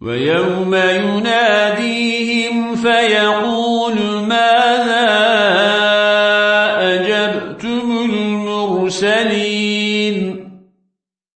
ويوم يناديهم فيقول ماذا أجبتم المرسلين؟